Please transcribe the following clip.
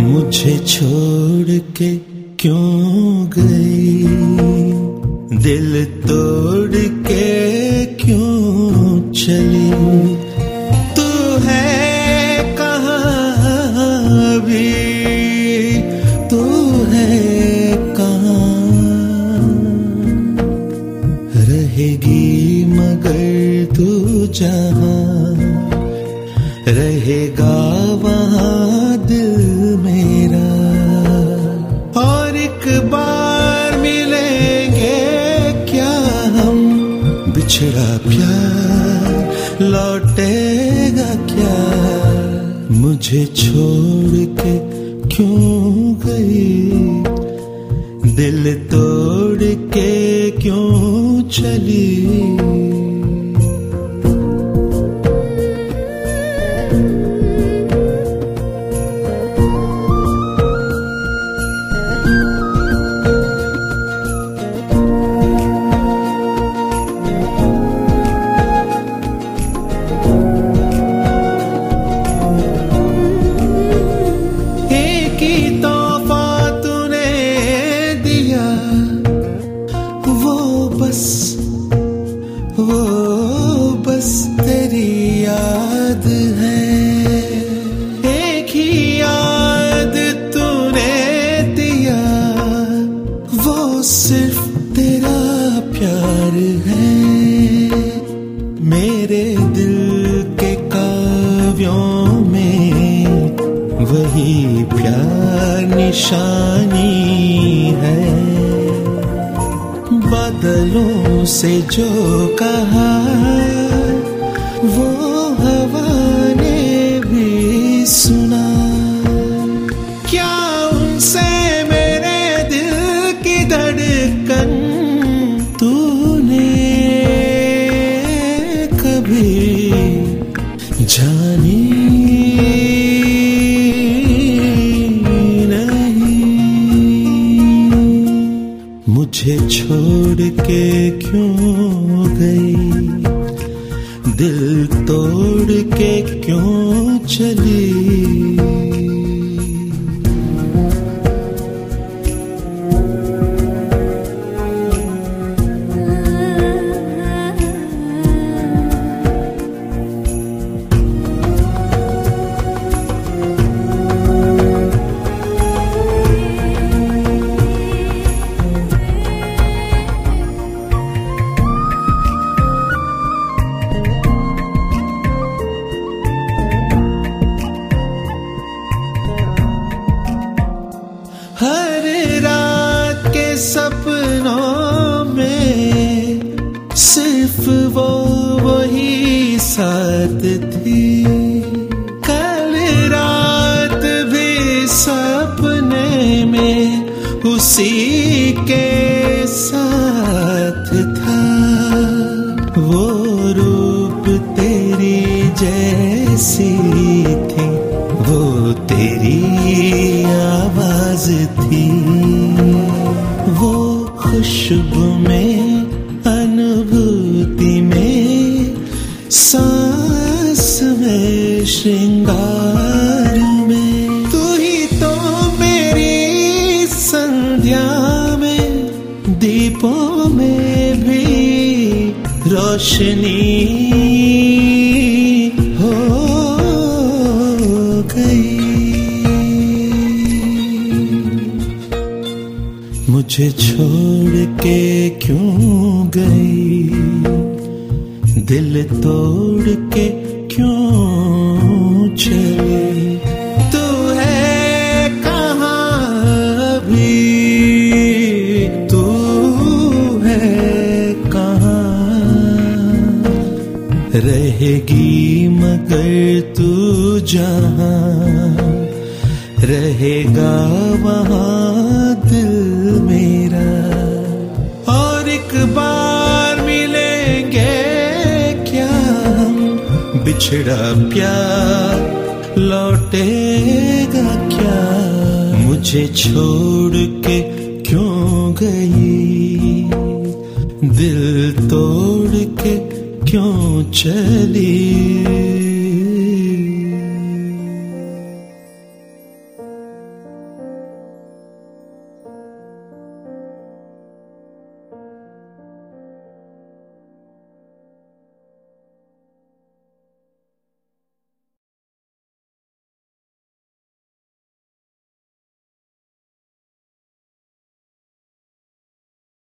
मुझे छोड़ के क्यों गई? दिल तोड़ के क्यों चली? तू है कहाँ तू है कहाँ? रहेगी मगर तू जहाँ? रहेगा वहाँ दिल मेरा बिछड़ा प्यार लौटेगा क्या? मुझे छोड़ के क्यों गई? दिल तोड़ के क्यों चली? प्यार निशानी है। बादलों से जो कहा मुझे छोड़ के क्यों गई? दिल तोड़ के क्यों चली? सिर्फ़ वो वही साथ थी। कल रात भी सपने में उसी के साथ था। वो रूप तेरी जैसी थी, वो तेरी आवाज़ थी। वो खुशबू में सांस में श्रृंगार में। तू ही तो मेरी संध्या में, दीपों में भी रोशनी हो गई। मुझे छोड़ के क्यों गई? दिल तोड़ के क्यों चली? तू है कहाँ अभी? तू है कहाँ? रहेगी मगर तू जहाँ? रहेगा वहाँ दिल बिछड़ा प्यार लौटेगा क्या? मुझे छोड़ के क्यों गई? दिल तोड़ के क्यों चली?